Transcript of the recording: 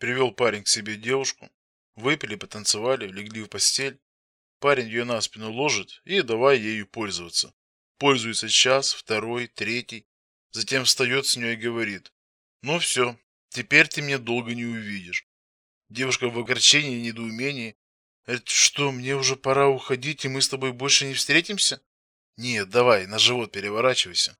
Привел парень к себе девушку. Выпили, потанцевали, легли в постель. Парень ее на спину ложит и давай ею пользоваться. Пользуется час, второй, третий. Затем встает с нее и говорит. Ну все, теперь ты меня долго не увидишь. Девушка в огорчении и недоумении. Это что, мне уже пора уходить, и мы с тобой больше не встретимся? Нет, давай, на живот переворачивайся.